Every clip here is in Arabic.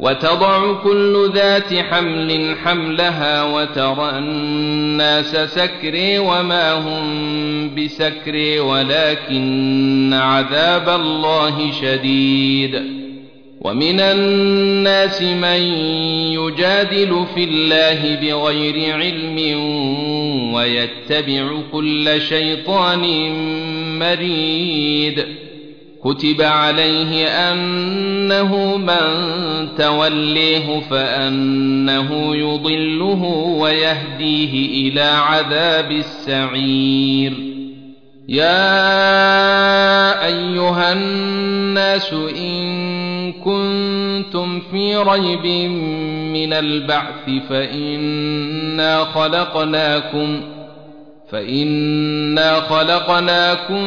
وتضع كل ذات حمل حملها وترى الناس سكري وما هم بسكري ولكن عذاب الله شديد. ومن الناس من يجادل في الله بغير علم ويتبع كل شيطان مريد. كتب عليه أنه من توليه فأنه يضله ويهديه إلى عذاب السعير. يا أيها الناس إن كنتم في ريب من البعث فإنا خلقناكم فإنا خلقناكم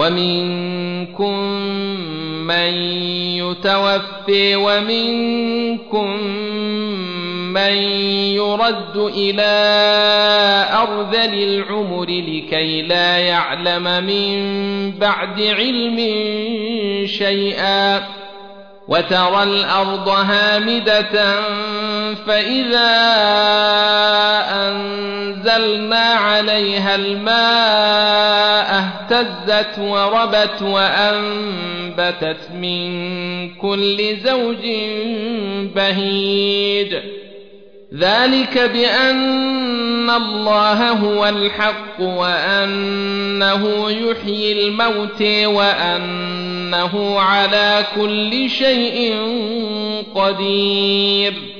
ومنكم من يتوفي ومنكم من يرد إلى أرذل العمر لكي لا يعلم من بعد علم شيئا وترى الأرض هامدة فإذا أنزلنا عليها الماء اهتزت وربت وأنبتت من كل زوج بهيج ذلك بأن الله هو الحق وأنه يحيي الموت وأنه على كل شيء قدير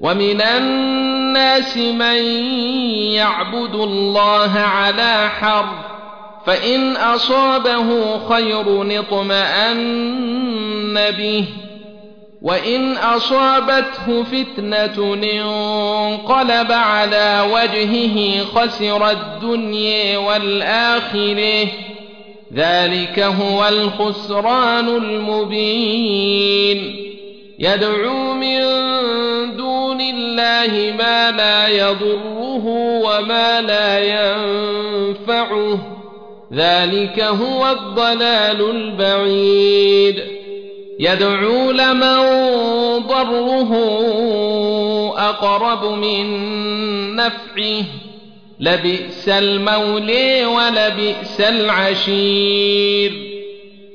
ومن الناس من يعبد الله على حرف فإن أصابه خير اطمأن به وإن أصابته فتنة انقلب على وجهه خسر الدنيا والآخرة. ذلك هو الخسران المبين. يدعو من دون الله ما لا يضره وما لا ينفعه. ذلك هو الضلال البعيد. يدعو لمن ضره أقرب من نفعه. لبئس المولي ولبئس العشير.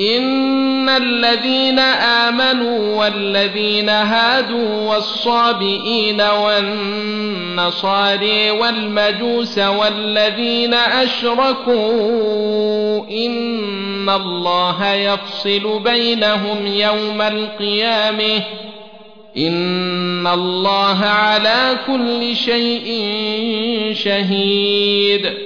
إن الذين آمنوا والذين هادوا والصابئين والنصاري والمجوس والذين أشركوا إن الله يفصل بينهم يوم القيامة إن الله على كل شيء شهيد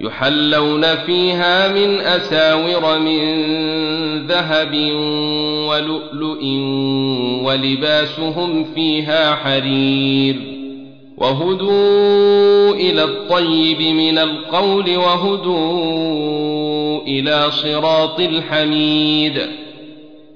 يحلون فيها من أساور من ذهب ولؤلؤ ولباسهم فيها حرير وهدوا إلى الطيب من القول وهدوا إلى صراط الحميد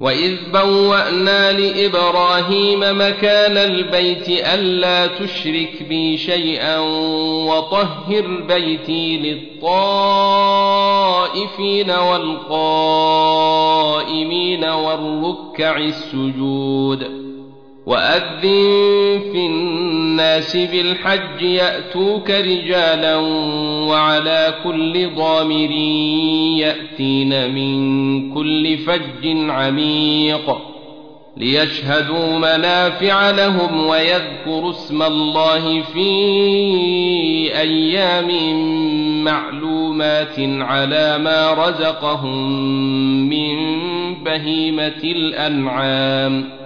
وإذ بوأنا لإبراهيم مكان البيت ألا تشرك بي شيئا وطهر بيتي للطائفين والقائمين والركع السجود وأذن في الناس بالحج يأتوك رجالا وعلى كل ضامر يأتين من كل فج عميق ليشهدوا منافع لهم ويذكروا اسم الله في أيام معلومات على ما رزقهم من بهيمة الأنعام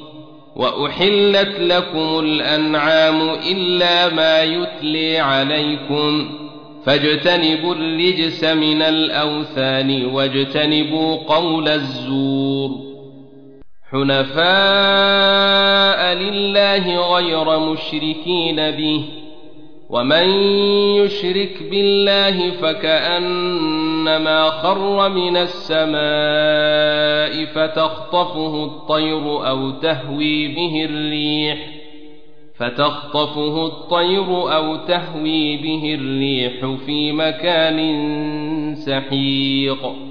وأحلت لكم الأنعام إلا ما يتلي عليكم فاجتنبوا الرجس من الأوثان واجتنبوا قول الزور حنفاء لله غير مشركين به ومن يشرك بالله فكانما خر من السماء فتخطفه الطير أو تهوي به الريح فتخطفه الطير أو تهوي به الريح في مكان سحيق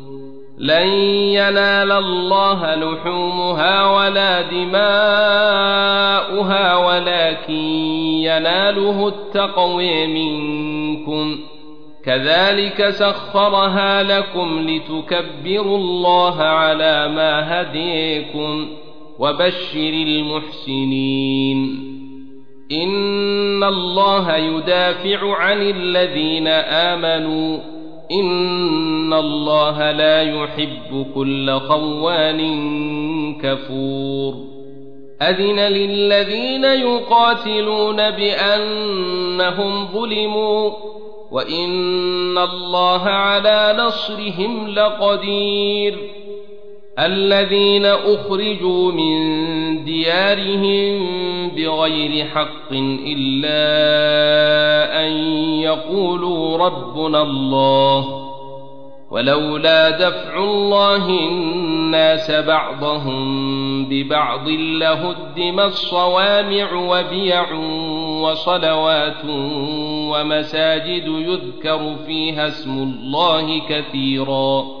لن ينال الله لحومها ولا دماؤها ولكن يناله التقوي منكم. كذلك سخرها لكم لتكبروا الله على ما هديكم وبشر المحسنين. إن الله يدافع عن الذين آمنوا ان الله لا يحب كل خوان كفور اذن للذين يقاتلون بانهم ظلموا وان الله على نصرهم لقدير الذين أخرجوا من ديارهم بغير حق إلا أن يقولوا ربنا الله ولولا دفع الله الناس بعضهم ببعض لهدم الصوامع وبيع وصلوات ومساجد يذكر فيها اسم الله كثيرا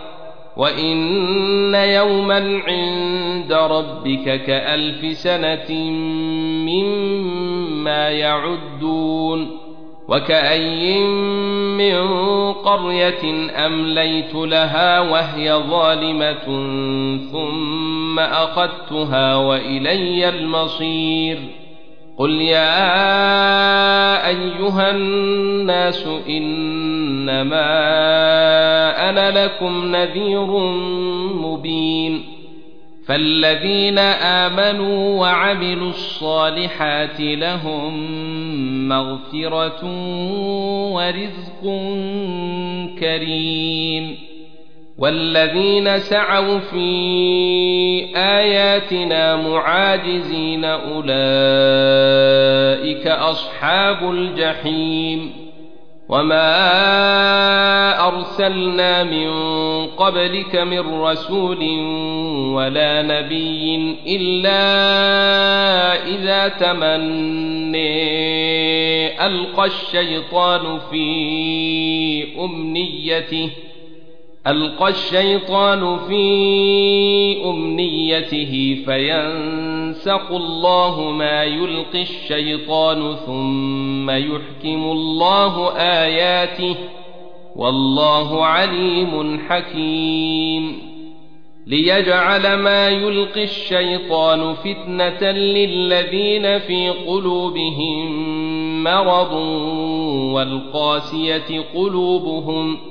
وان يوما عند ربك كالف سنه مما يعدون وكأي من قرية أمليت لها وهي ظالمة ثم أخذتها وإلي المصير قل يا أيها الناس إنما أنا لكم نذير مبين فالذين آمنوا وعملوا الصالحات لهم مغفرة ورزق كريم والذين سعوا في آياتنا معاجزين أولئك أصحاب الجحيم وما أرسلنا من قبلك من رسول ولا نبي إلا إذا تمني ألقى الشيطان في أمنيته ألقى الشيطان في أمنيته فينسق الله ما يلقي الشيطان ثم يحكم الله آياته والله عليم حكيم. ليجعل ما يلقي الشيطان فتنة للذين في قلوبهم مرض والقاسية قلوبهم ۖ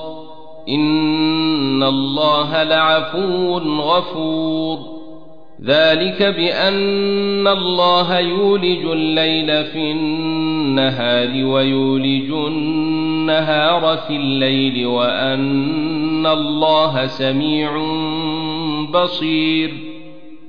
ان الله لعفو غفور. ذلك بان الله يولج الليل في النهار ويولج النهار في الليل وان الله سميع بصير.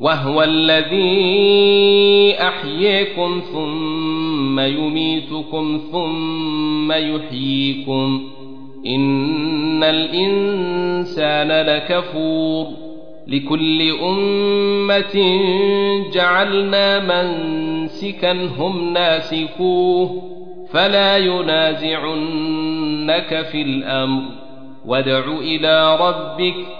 وهو الذي أحييكم ثم يميتكم ثم يحييكم. إن الإنسان لكفور. لكل أمة جعلنا منسكا هم ناسكوه. فلا ينازعنك في الأمر. وادع إلى ربك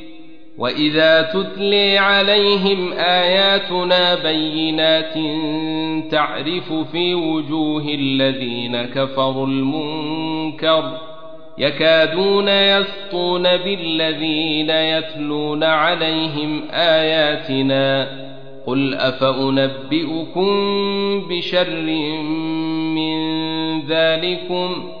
وإذا تتلي عليهم آياتنا بينات تعرف في وجوه الذين كفروا المنكر يكادون يسطون بالذين يتلون عليهم آياتنا قل أفأنبئكم بشر من ذلكم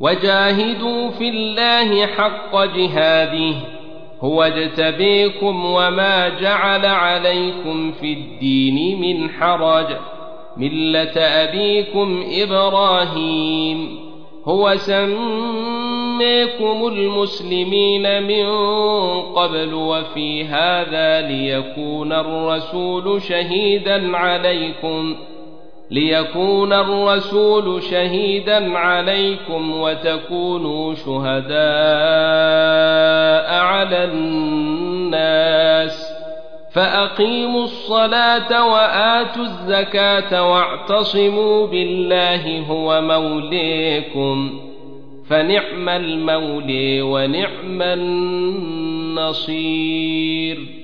وجاهدوا في الله حق جهاده هو اجتبيكم وما جعل عليكم في الدين من حرج ملة أبيكم إبراهيم هو سميكم المسلمين من قبل وفي هذا ليكون الرسول شهيدا عليكم. ليكون الرسول شهيدا عليكم وتكونوا شهداء على الناس. فأقيموا الصلاة وآتوا الزكاة واعتصموا بالله هو موليكم. فنعم المولي ونعم النصير.